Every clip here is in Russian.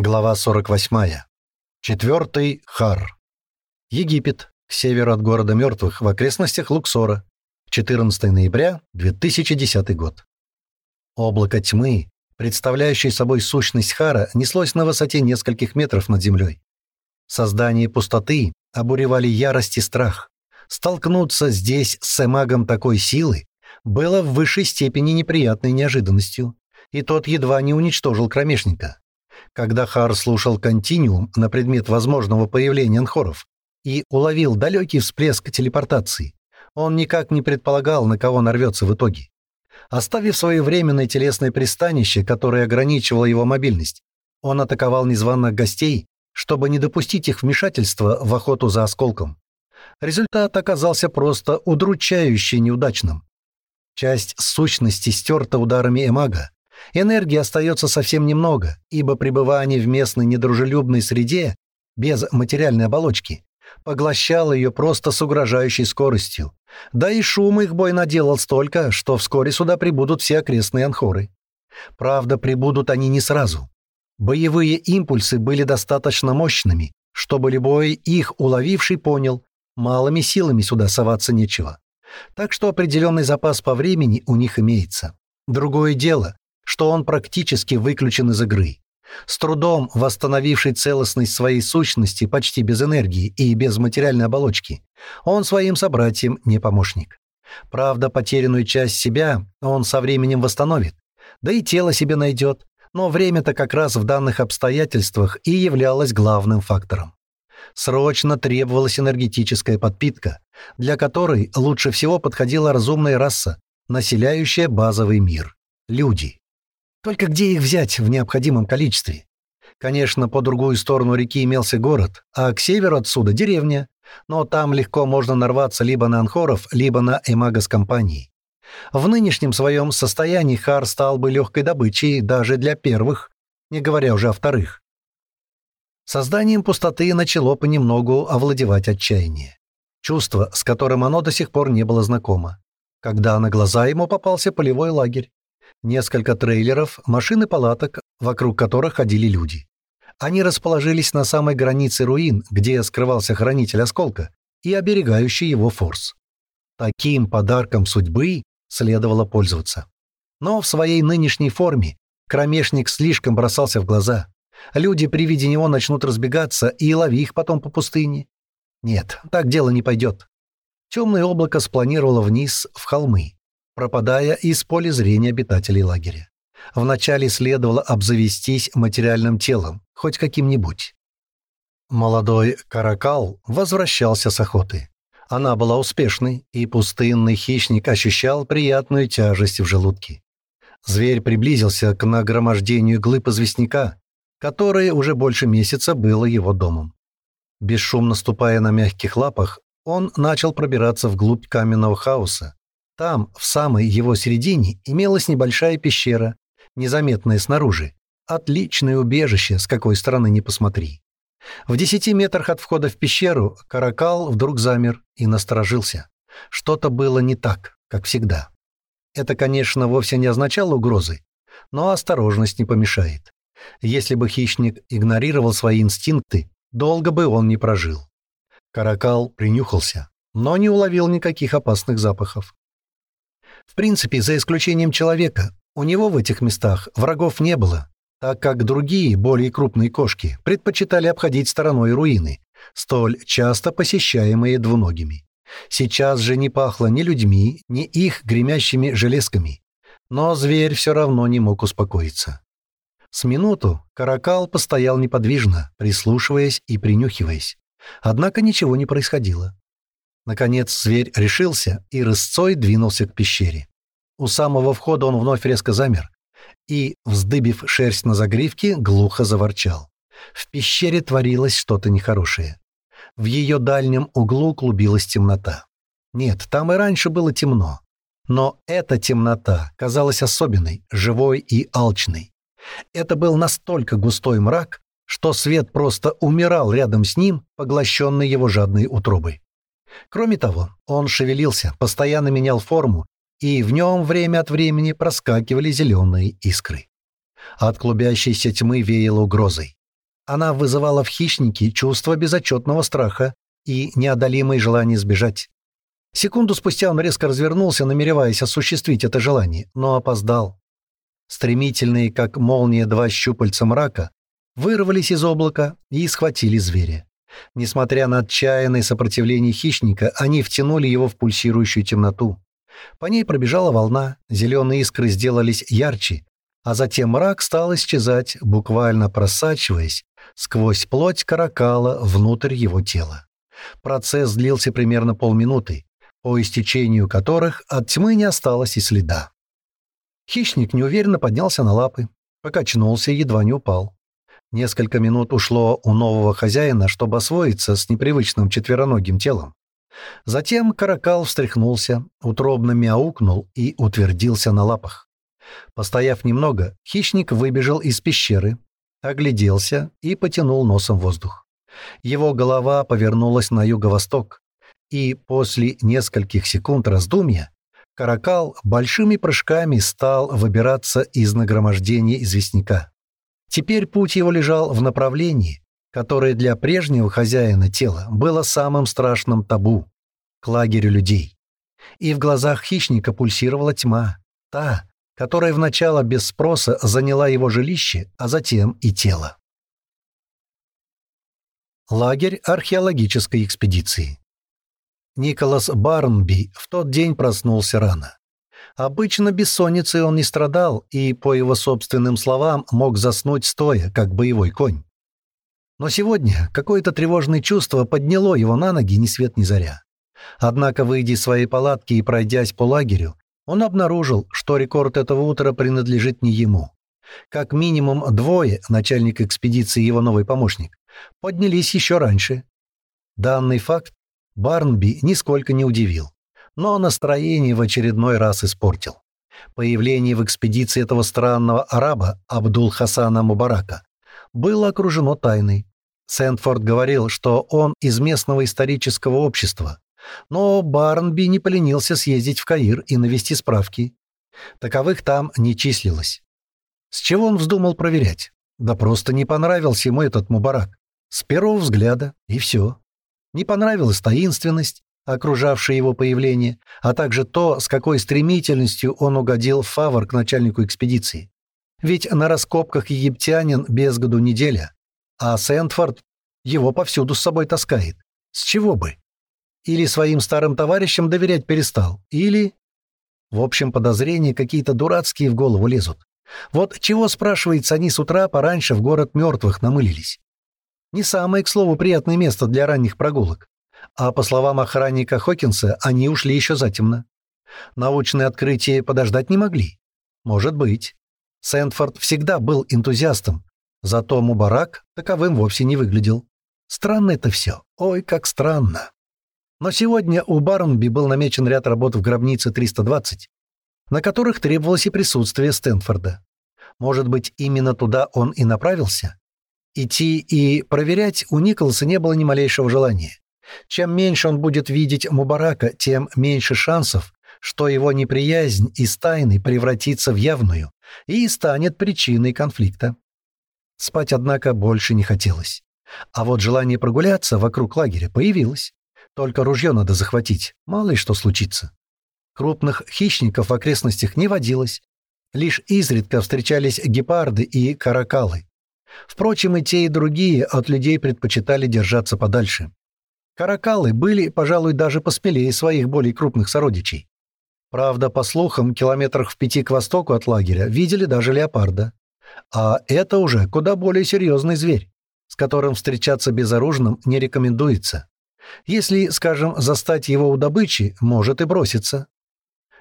Глава 48. Четвертый Хар. Египет, к северу от города мертвых, в окрестностях Луксора. 14 ноября 2010 год. Облако тьмы, представляющее собой сущность Хара, неслось на высоте нескольких метров над землей. Создание пустоты обуревали ярость и страх. Столкнуться здесь с эмагом такой силы было в высшей степени неприятной неожиданностью, и тот едва не уничтожил кромешника. Когда Хар слушал континуум на предмет возможного появления анхоров и уловил далекий всплеск телепортации, он никак не предполагал, на кого нарвется в итоге. Оставив свое временное телесное пристанище, которое ограничивало его мобильность, он атаковал незваных гостей, чтобы не допустить их вмешательства в охоту за осколком. Результат оказался просто удручающе неудачным. Часть сущности стерта ударами эмага, Энергии остается совсем немного, ибо пребывание в местной недружелюбной среде, без материальной оболочки, поглощало ее просто с угрожающей скоростью. Да и шум их бой наделал столько, что вскоре сюда прибудут все окрестные анхоры. Правда, прибудут они не сразу. Боевые импульсы были достаточно мощными, чтобы любой их уловивший понял, малыми силами сюда соваться нечего. Так что определенный запас по времени у них имеется. Другое дело, что он практически выключен из игры. С трудом восстановивший целостность своей сущности почти без энергии и без материальной оболочки, он своим собратьям не помощник. Правда, потерянную часть себя он со временем восстановит, да и тело себе найдет, но время-то как раз в данных обстоятельствах и являлось главным фактором. Срочно требовалась энергетическая подпитка, для которой лучше всего подходила разумная раса, населяющая базовый мир — люди. Только где их взять в необходимом количестве? Конечно, по другую сторону реки имелся город, а к северу отсюда — деревня. Но там легко можно нарваться либо на анхоров, либо на эмагос компании. В нынешнем своем состоянии Хар стал бы легкой добычей даже для первых, не говоря уже о вторых. Созданием пустоты начало понемногу овладевать отчаяние. Чувство, с которым оно до сих пор не было знакомо. Когда на глаза ему попался полевой лагерь. Несколько трейлеров, машины палаток, вокруг которых ходили люди. Они расположились на самой границе руин, где скрывался хранитель осколка и оберегающий его форс. Таким подарком судьбы следовало пользоваться. Но в своей нынешней форме кромешник слишком бросался в глаза. Люди при виде него начнут разбегаться и лови их потом по пустыне. Нет, так дело не пойдет. Темное облако спланировало вниз в холмы, пропадая из поля зрения обитателей лагеря. Вначале следовало обзавестись материальным телом, хоть каким-нибудь. Молодой каракал возвращался с охоты. Она была успешной, и пустынный хищник ощущал приятную тяжесть в желудке. Зверь приблизился к нагромождению глыб известняка, которое уже больше месяца было его домом. Бесшумно ступая на мягких лапах, он начал пробираться вглубь каменного хаоса, там, в самой его середине, имелась небольшая пещера, незаметная снаружи. Отличное убежище, с какой стороны не посмотри. В десяти метрах от входа в пещеру Каракал вдруг замер и насторожился. Что-то было не так, как всегда. Это, конечно, вовсе не означало угрозы, но осторожность не помешает. Если бы хищник игнорировал свои инстинкты, долго бы он не прожил. Каракал принюхался, но не уловил никаких опасных запахов. В принципе, за исключением человека, у него в этих местах врагов не было, так как другие, более крупные кошки предпочитали обходить стороной руины, столь часто посещаемые двуногими. Сейчас же не пахло ни людьми, ни их гремящими железками. Но зверь все равно не мог успокоиться. С минуту Каракал постоял неподвижно, прислушиваясь и принюхиваясь. Однако ничего не происходило. Наконец зверь решился и рысцой двинулся к пещере. У самого входа он вновь резко замер и, вздыбив шерсть на загривке, глухо заворчал. В пещере творилось что-то нехорошее. В ее дальнем углу клубилась темнота. Нет, там и раньше было темно. Но эта темнота казалась особенной, живой и алчной. Это был настолько густой мрак, что свет просто умирал рядом с ним, поглощенный его жадной утробой. Кроме того, он шевелился, постоянно менял форму, и в нем время от времени проскакивали зеленые искры. От клубящейся тьмы веяло угрозой. Она вызывала в хищнике чувство безотчетного страха и неодолимое желание сбежать. Секунду спустя он резко развернулся, намереваясь осуществить это желание, но опоздал. Стремительные, как молния, два щупальца мрака вырвались из облака и схватили зверя. Несмотря на отчаянное сопротивление хищника, они втянули его в пульсирующую темноту. По ней пробежала волна, зеленые искры сделались ярче, а затем мрак стал исчезать, буквально просачиваясь сквозь плоть каракала внутрь его тела. Процесс длился примерно полминуты, по истечению которых от тьмы не осталось и следа. Хищник неуверенно поднялся на лапы, покачнулся и едва не упал. Несколько минут ушло у нового хозяина, чтобы освоиться с непривычным четвероногим телом. Затем каракал встряхнулся, утробно мяукнул и утвердился на лапах. Постояв немного, хищник выбежал из пещеры, огляделся и потянул носом воздух. Его голова повернулась на юго-восток, и после нескольких секунд раздумья каракал большими прыжками стал выбираться из нагромождения известняка. Теперь путь его лежал в направлении, которое для прежнего хозяина тела было самым страшным табу — к лагерю людей. И в глазах хищника пульсировала тьма, та, которая вначале без спроса заняла его жилище, а затем и тело. Лагерь археологической экспедиции Николас Барнби в тот день проснулся рано. Обычно бессонницей он не страдал и, по его собственным словам, мог заснуть стоя, как боевой конь. Но сегодня какое-то тревожное чувство подняло его на ноги ни свет ни заря. Однако, выйдя из своей палатки и пройдясь по лагерю, он обнаружил, что рекорд этого утра принадлежит не ему. Как минимум двое, начальник экспедиции и его новый помощник, поднялись еще раньше. Данный факт Барнби нисколько не удивил но настроение в очередной раз испортил. Появление в экспедиции этого странного араба Абдул-Хасана Мубарака было окружено тайной. Сэндфорд говорил, что он из местного исторического общества, но Барнби не поленился съездить в Каир и навести справки. Таковых там не числилось. С чего он вздумал проверять? Да просто не понравился ему этот Мубарак. С первого взгляда, и все. Не понравилась таинственность, окружавшее его появление, а также то, с какой стремительностью он угодил фавор к начальнику экспедиции. Ведь на раскопках египтянин без году неделя, а Сэндфорд его повсюду с собой таскает. С чего бы? Или своим старым товарищам доверять перестал, или... В общем, подозрения какие-то дурацкие в голову лезут. Вот чего, спрашивается, они с утра пораньше в город мертвых намылились? Не самое, к слову, приятное место для ранних прогулок. А по словам охранника Хокинса, они ушли еще затемно. Научные открытия подождать не могли. Может быть. Сэндфорд всегда был энтузиастом, зато Мубарак таковым вовсе не выглядел. Странно это все. Ой, как странно. Но сегодня у Барнби был намечен ряд работ в гробнице 320, на которых требовалось и присутствие Стэнфорда. Может быть, именно туда он и направился? Идти и проверять у Николаса не было ни малейшего желания. Чем меньше он будет видеть Мубарака, тем меньше шансов, что его неприязнь из тайны превратится в явную и станет причиной конфликта. Спать, однако, больше не хотелось. А вот желание прогуляться вокруг лагеря появилось. Только ружье надо захватить, мало ли что случится. Крупных хищников в окрестностях не водилось. Лишь изредка встречались гепарды и каракалы. Впрочем, и те, и другие от людей предпочитали держаться подальше. Каракалы были, пожалуй, даже посмелее своих более крупных сородичей. Правда, по слухам, километрах в пяти к востоку от лагеря видели даже леопарда. А это уже куда более серьезный зверь, с которым встречаться безоружным не рекомендуется. Если, скажем, застать его у добычи, может и броситься.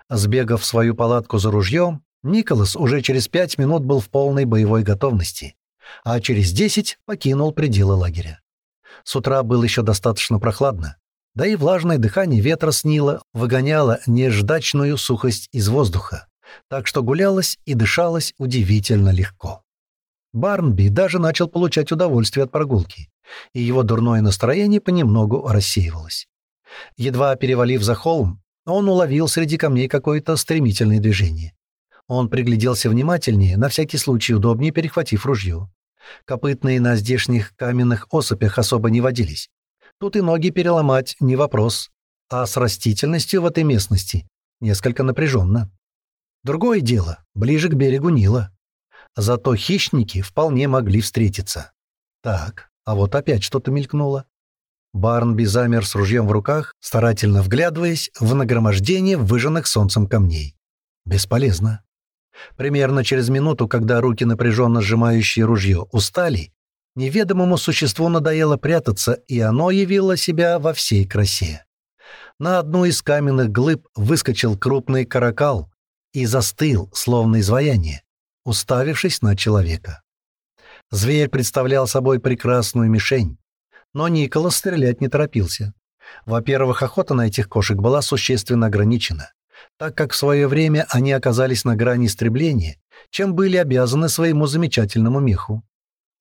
Сбегав в свою палатку за ружьем, Николас уже через пять минут был в полной боевой готовности, а через десять покинул пределы лагеря. С утра было еще достаточно прохладно. Да и влажное дыхание ветра с Нила выгоняло неждачную сухость из воздуха, так что гулялось и дышалось удивительно легко. Барнби даже начал получать удовольствие от прогулки, и его дурное настроение понемногу рассеивалось. Едва перевалив за холм, он уловил среди камней какое-то стремительное движение. Он пригляделся внимательнее, на всякий случай удобнее перехватив ружье. Копытные на здешних каменных осыпях особо не водились. Тут и ноги переломать не вопрос. А с растительностью в этой местности несколько напряженно. Другое дело, ближе к берегу Нила. Зато хищники вполне могли встретиться. Так, а вот опять что-то мелькнуло. Барнби замер с ружьем в руках, старательно вглядываясь в нагромождение выжженных солнцем камней. Бесполезно. Примерно через минуту, когда руки, напряженно сжимающие ружье, устали, неведомому существу надоело прятаться, и оно явило себя во всей красе. На одну из каменных глыб выскочил крупный каракал и застыл, словно изваяние, уставившись на человека. Зверь представлял собой прекрасную мишень, но Николас стрелять не торопился. Во-первых, охота на этих кошек была существенно ограничена так как в свое время они оказались на грани истребления, чем были обязаны своему замечательному меху.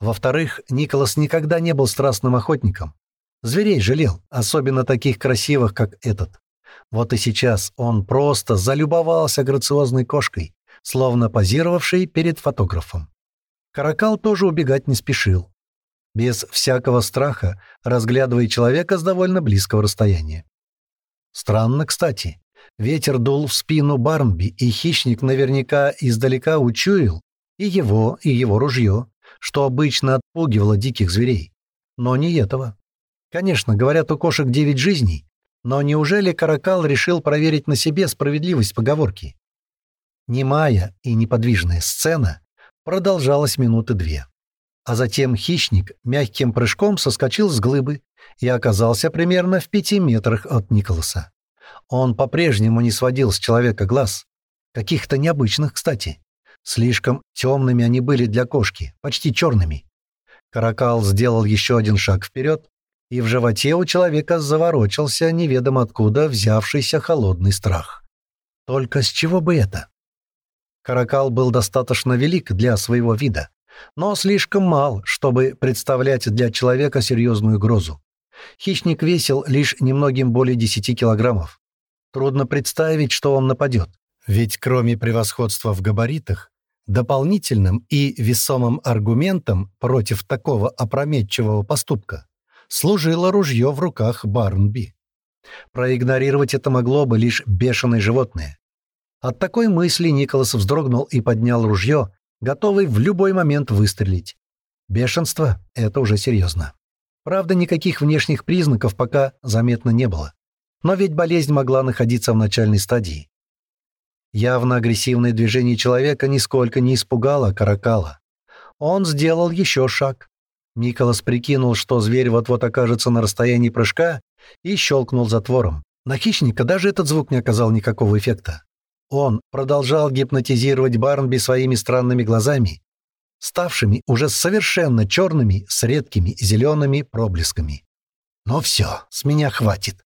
Во-вторых, Николас никогда не был страстным охотником. Зверей жалел, особенно таких красивых, как этот. Вот и сейчас он просто залюбовался грациозной кошкой, словно позировавшей перед фотографом. Каракал тоже убегать не спешил. Без всякого страха, разглядывая человека с довольно близкого расстояния. Странно, кстати, Ветер дул в спину Барнби, и хищник наверняка издалека учуял и его, и его ружье, что обычно отпугивало диких зверей. Но не этого. Конечно, говорят, у кошек девять жизней, но неужели Каракал решил проверить на себе справедливость поговорки? Немая и неподвижная сцена продолжалась минуты две. А затем хищник мягким прыжком соскочил с глыбы и оказался примерно в пяти метрах от Николаса. Он по-прежнему не сводил с человека глаз. Каких-то необычных, кстати. Слишком темными они были для кошки, почти черными. Каракал сделал еще один шаг вперед, и в животе у человека заворочился неведомо откуда взявшийся холодный страх. Только с чего бы это? Каракал был достаточно велик для своего вида, но слишком мал, чтобы представлять для человека серьезную угрозу. Хищник весил лишь немногим более 10 килограммов. Трудно представить, что он нападет. Ведь кроме превосходства в габаритах, дополнительным и весомым аргументом против такого опрометчивого поступка служило ружье в руках Барнби. Проигнорировать это могло бы лишь бешеное животное. От такой мысли Николас вздрогнул и поднял ружье, готовый в любой момент выстрелить. Бешенство — это уже серьезно. Правда, никаких внешних признаков пока заметно не было. Но ведь болезнь могла находиться в начальной стадии. Явно агрессивное движение человека нисколько не испугало Каракала. Он сделал еще шаг. Николас прикинул, что зверь вот-вот окажется на расстоянии прыжка, и щелкнул затвором. На хищника даже этот звук не оказал никакого эффекта. Он продолжал гипнотизировать Барнби своими странными глазами, ставшими уже совершенно черными с редкими зелеными проблесками. «Ну все, с меня хватит», —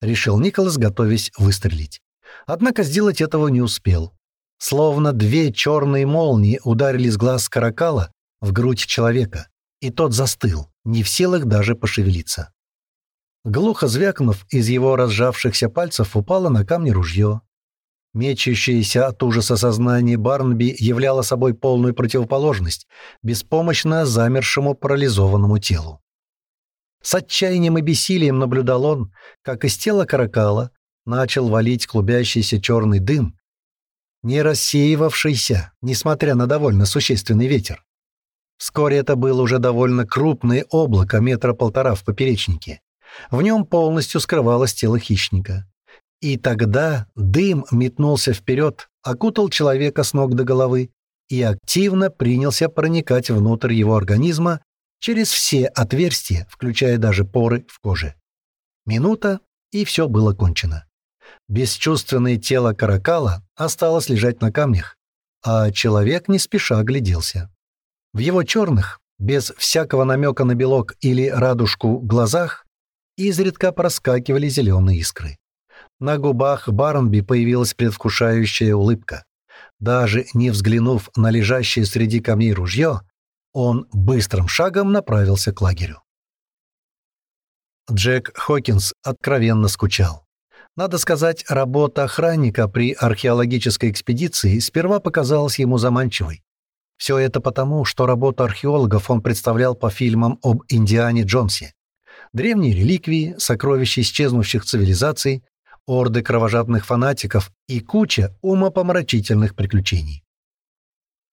решил Николас, готовясь выстрелить. Однако сделать этого не успел. Словно две черные молнии ударили с глаз каракала в грудь человека, и тот застыл, не в силах даже пошевелиться. Глухо звякнув, из его разжавшихся пальцев упало на камни ружье. Мечащееся от ужаса сознание Барнби являло собой полную противоположность беспомощно замершему парализованному телу. С отчаянием и бессилием наблюдал он, как из тела каракала начал валить клубящийся черный дым, не рассеивавшийся, несмотря на довольно существенный ветер. Вскоре это было уже довольно крупное облако метра полтора в поперечнике. В нем полностью скрывалось тело хищника. И тогда дым метнулся вперед, окутал человека с ног до головы и активно принялся проникать внутрь его организма через все отверстия, включая даже поры в коже. Минута, и все было кончено. Бесчувственное тело каракала осталось лежать на камнях, а человек не спеша огляделся. В его черных, без всякого намека на белок или радужку глазах, изредка проскакивали зеленые искры. На губах Барнби появилась предвкушающая улыбка. Даже не взглянув на лежащее среди камней ружье, он быстрым шагом направился к лагерю. Джек Хокинс откровенно скучал. Надо сказать, работа охранника при археологической экспедиции сперва показалась ему заманчивой. Все это потому, что работу археологов он представлял по фильмам об Индиане Джонсе. Древние реликвии, сокровища исчезнувших цивилизаций, орды кровожадных фанатиков и куча умопомрачительных приключений.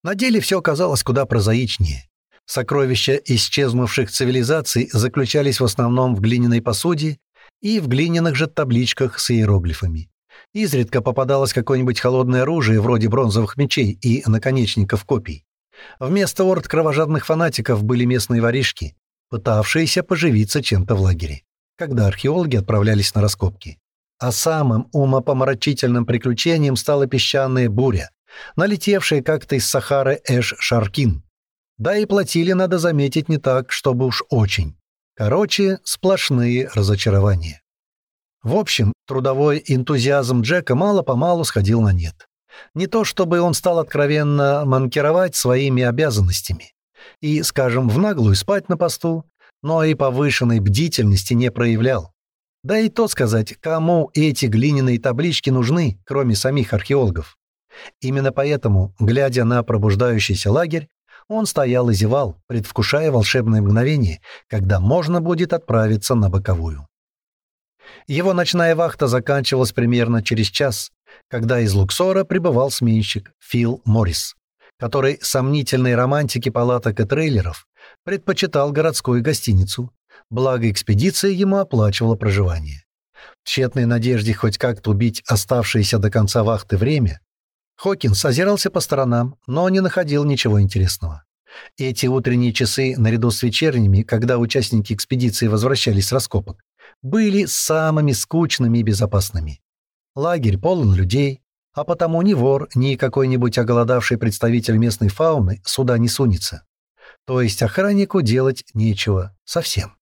На деле все оказалось куда прозаичнее. Сокровища исчезнувших цивилизаций заключались в основном в глиняной посуде и в глиняных же табличках с иероглифами. Изредка попадалось какое-нибудь холодное оружие вроде бронзовых мечей и наконечников копий. Вместо орд кровожадных фанатиков были местные воришки, пытавшиеся поживиться чем-то в лагере, когда археологи отправлялись на раскопки. А самым умопомрачительным приключением стала песчаная буря, налетевшая как-то из Сахары Эш-Шаркин. Да и платили, надо заметить, не так, чтобы уж очень. Короче, сплошные разочарования. В общем, трудовой энтузиазм Джека мало-помалу сходил на нет. Не то чтобы он стал откровенно манкировать своими обязанностями и, скажем, в наглую спать на посту, но и повышенной бдительности не проявлял. Да и то сказать, кому эти глиняные таблички нужны, кроме самих археологов. Именно поэтому, глядя на пробуждающийся лагерь, он стоял и зевал, предвкушая волшебное мгновение, когда можно будет отправиться на боковую. Его ночная вахта заканчивалась примерно через час, когда из Луксора прибывал сменщик Фил Моррис, который сомнительной романтики палаток и трейлеров предпочитал городскую гостиницу, благо экспедиция ему оплачивала проживание. В тщетной надежде хоть как-то убить оставшееся до конца вахты время, Хокинс озирался по сторонам, но не находил ничего интересного. Эти утренние часы, наряду с вечерними, когда участники экспедиции возвращались с раскопок, были самыми скучными и безопасными. Лагерь полон людей, а потому ни вор, ни какой-нибудь оголодавший представитель местной фауны сюда не сунется. То есть охраннику делать нечего совсем.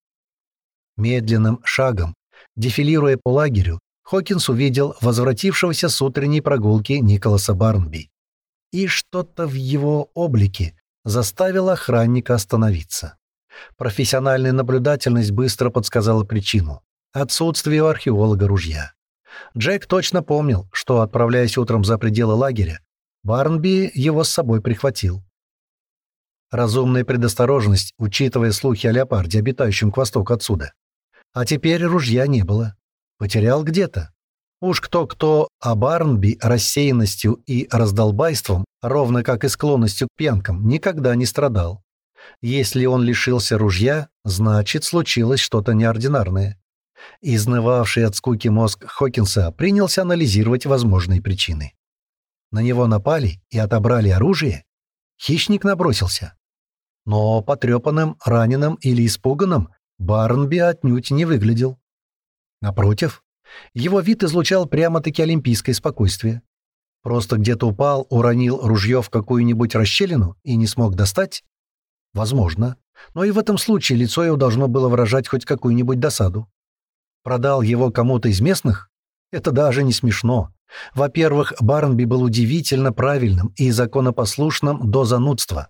Медленным шагом, дефилируя по лагерю, Хокинс увидел возвратившегося с утренней прогулки Николаса Барнби. И что-то в его облике заставило охранника остановиться. Профессиональная наблюдательность быстро подсказала причину — отсутствие у археолога ружья. Джек точно помнил, что, отправляясь утром за пределы лагеря, Барнби его с собой прихватил. Разумная предосторожность, учитывая слухи о леопарде, обитающем к востоку отсюда. А теперь ружья не было. Потерял где-то. Уж кто-кто, а Барнби рассеянностью и раздолбайством, ровно как и склонностью к пьянкам, никогда не страдал. Если он лишился ружья, значит, случилось что-то неординарное. Изнывавший от скуки мозг Хокинса принялся анализировать возможные причины. На него напали и отобрали оружие? Хищник набросился. Но потрепанным, раненым или испуганным Барнби отнюдь не выглядел. Напротив, его вид излучал прямо-таки олимпийское спокойствие. Просто где-то упал, уронил ружье в какую-нибудь расщелину и не смог достать? Возможно. Но и в этом случае лицо его должно было выражать хоть какую-нибудь досаду. Продал его кому-то из местных? Это даже не смешно. Во-первых, Барнби был удивительно правильным и законопослушным до занудства.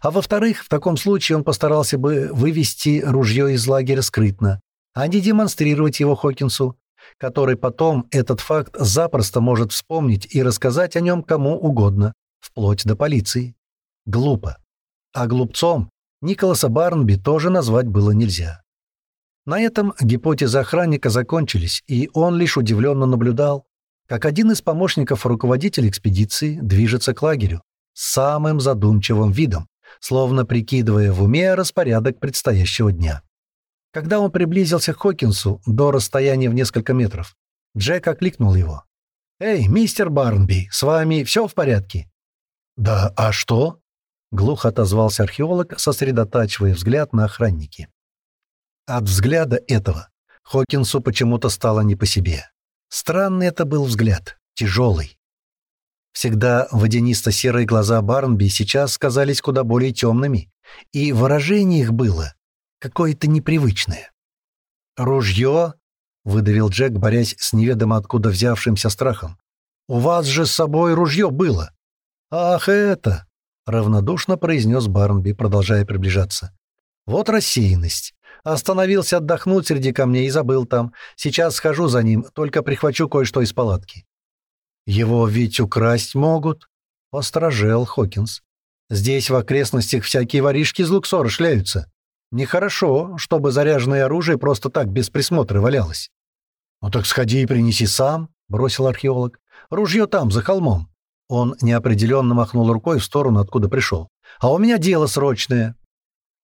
А во-вторых, в таком случае он постарался бы вывести ружье из лагеря скрытно, а не демонстрировать его Хокинсу, который потом этот факт запросто может вспомнить и рассказать о нем кому угодно, вплоть до полиции. Глупо. А глупцом Николаса Барнби тоже назвать было нельзя. На этом гипотезы охранника закончились, и он лишь удивленно наблюдал, как один из помощников руководителя экспедиции движется к лагерю с самым задумчивым видом, словно прикидывая в уме распорядок предстоящего дня. Когда он приблизился к Хокинсу до расстояния в несколько метров, Джек окликнул его. «Эй, мистер Барнби, с вами все в порядке?» «Да, а что?» — глухо отозвался археолог, сосредотачивая взгляд на охраннике. От взгляда этого Хокинсу почему-то стало не по себе. Странный это был взгляд, тяжелый. Всегда водянисто-серые глаза Барнби сейчас казались куда более темными, и выражение их было какое-то непривычное. «Ружье?» — выдавил Джек, борясь с неведомо откуда взявшимся страхом. «У вас же с собой ружье было!» «Ах, это!» — равнодушно произнес Барнби, продолжая приближаться. «Вот рассеянность. Остановился отдохнуть среди камней и забыл там. Сейчас схожу за ним, только прихвачу кое-что из палатки». «Его ведь украсть могут?» — осторожел Хокинс. Здесь в окрестностях всякие воришки из Луксора шляются. Нехорошо, чтобы заряженное оружие просто так без присмотра валялось. «Ну так сходи и принеси сам», — бросил археолог. «Ружье там, за холмом». Он неопределенно махнул рукой в сторону, откуда пришел. «А у меня дело срочное».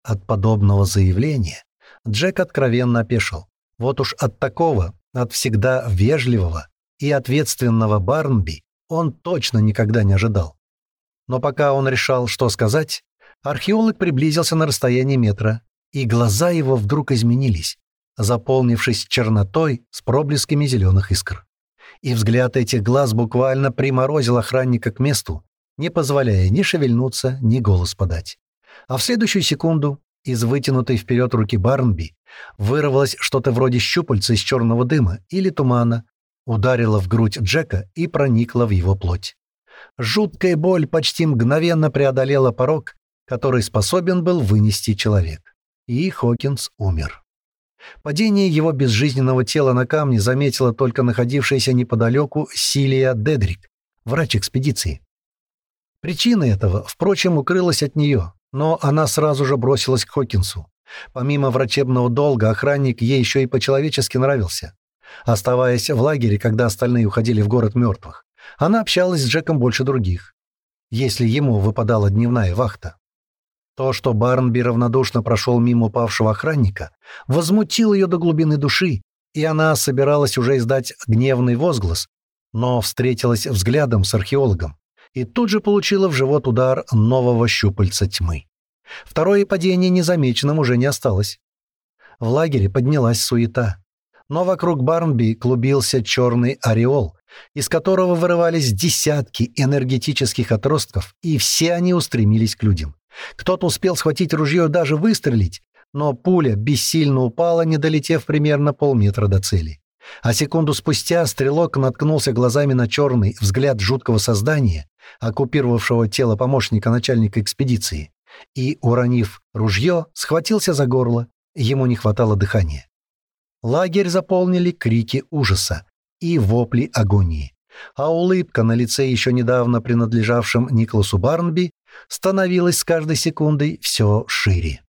От подобного заявления Джек откровенно опешил. Вот уж от такого, от всегда вежливого и ответственного Барнби он точно никогда не ожидал. Но пока он решал, что сказать, археолог приблизился на расстояние метра, и глаза его вдруг изменились, заполнившись чернотой с проблесками зеленых искр. И взгляд этих глаз буквально приморозил охранника к месту, не позволяя ни шевельнуться, ни голос подать. А в следующую секунду из вытянутой вперед руки Барнби вырвалось что-то вроде щупальца из черного дыма или тумана, ударило в грудь Джека и проникло в его плоть. Жуткая боль почти мгновенно преодолела порог, который способен был вынести человек. И Хокинс умер. Падение его безжизненного тела на камне заметила только находившаяся неподалеку Силия Дедрик, врач экспедиции. Причина этого, впрочем, укрылась от нее, но она сразу же бросилась к Хокинсу. Помимо врачебного долга, охранник ей еще и по-человечески нравился. Оставаясь в лагере, когда остальные уходили в город мертвых, она общалась с Джеком больше других, если ему выпадала дневная вахта. То, что Барнби равнодушно прошел мимо упавшего охранника, возмутило ее до глубины души, и она собиралась уже издать гневный возглас, но встретилась взглядом с археологом и тут же получила в живот удар нового щупальца тьмы. Второе падение незамеченным уже не осталось. В лагере поднялась суета. Но вокруг Барнби клубился черный ореол, из которого вырывались десятки энергетических отростков, и все они устремились к людям. Кто-то успел схватить ружье и даже выстрелить, но пуля бессильно упала, не долетев примерно полметра до цели. А секунду спустя стрелок наткнулся глазами на черный взгляд жуткого создания, оккупировавшего тело помощника начальника экспедиции, и, уронив ружье, схватился за горло, ему не хватало дыхания. Лагерь заполнили крики ужаса и вопли агонии, а улыбка на лице еще недавно принадлежавшем Николасу Барнби становилась с каждой секундой все шире.